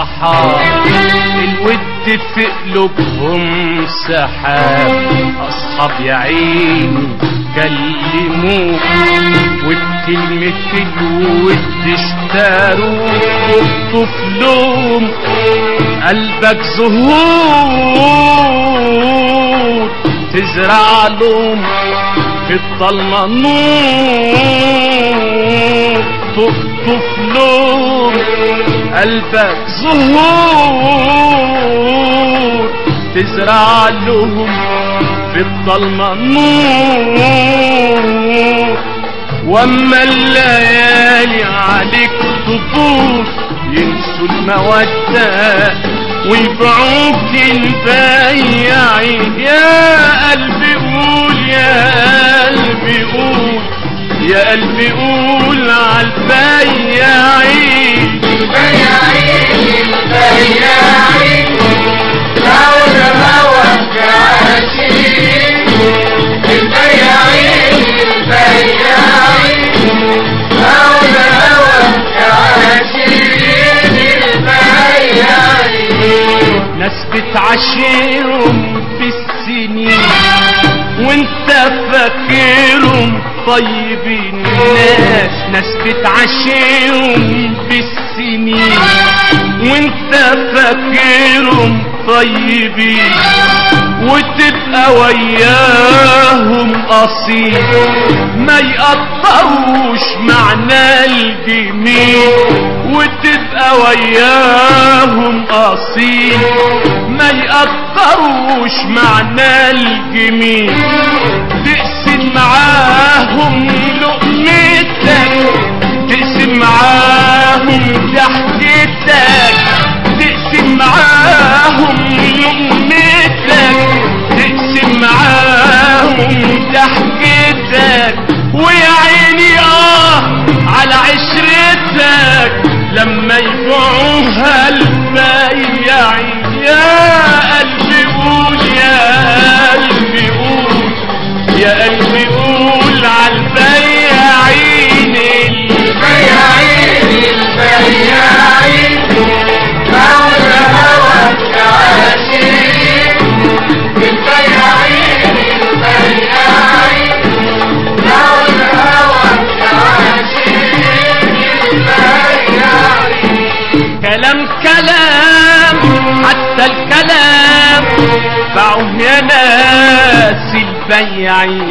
الصحاب الود في قلوبهم سحاب. أصحاب يا عيني كلموك وبكلمة الود اشتروك طفلهم قلبك زهور. تزرع لهم في الضلمة نور. تخطف لهم قلبك زهور تزرع لهم في الضلمة نور وأما الليالي عليك تطوف ينسوا المودة ويبيعوك البياعين يا قلبي قول يا فاكرهم طيبين. ناس ناس بتعشرهم بالسنين؟ وانت فاكرهم طيبين. وتبقى وياهم أصيل. ما يقدروش معنى الجميل. وتبقى وياهم أصيل. ما يقدروش معنى الجميل. معاهم لقمتك تقسم معاهم ضحكتك تقسم معاهم لقمتك تقسم معاهم ضحكتك ويا باعوا يا ناس البياعين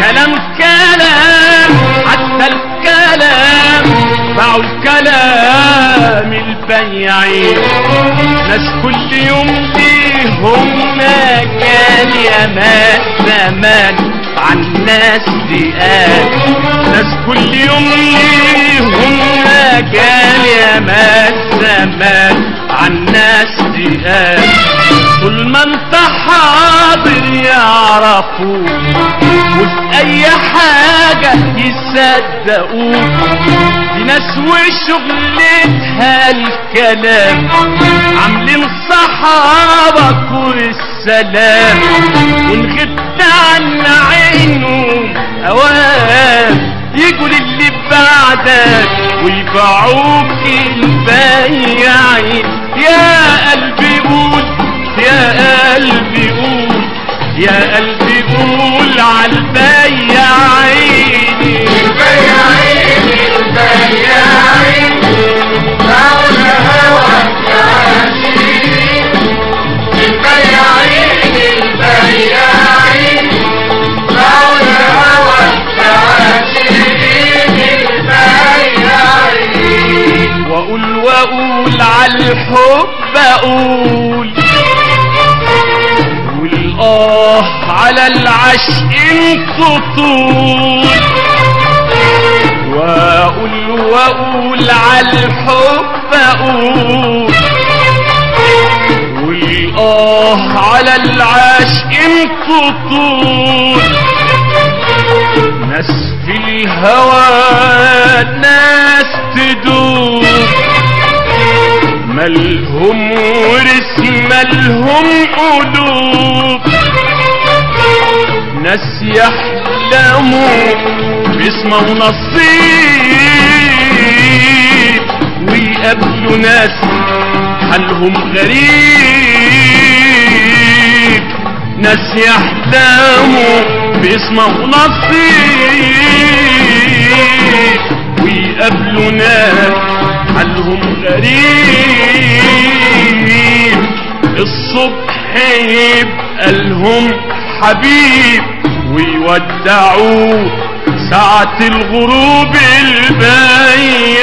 كلام كلام حتى الكلام باعوا الكلام البياعين ناس كل يوم ليهم مكان يا ما زمان عن ناس دقال ناس كل يوم ليهم مكان يا ما زمان عن ناس طول ما انت حاضر وفي اي حاجة يصدقوك دي ناس وشغلتها الكلام عاملين صحابك والسلام ونغبت عن عينهم اوام يجوا للي بعدك ويبيعوك البياعين. عالحب أقول. والاه على العشق انتو طول وأقول واقول عالحب أقول. والاه على العشق انتو طول ناس في الهوى ملهم ورث ملهم قلوب ناس يحلموا باسمه نصيب ويقابلوا ناس حالهم غريب ناس يحلموا باسمه نصيب ويقابلوا ناس حالهم غريب الصبح يبقى لهم حبيب ويودعوه ساعة الغروب البايعين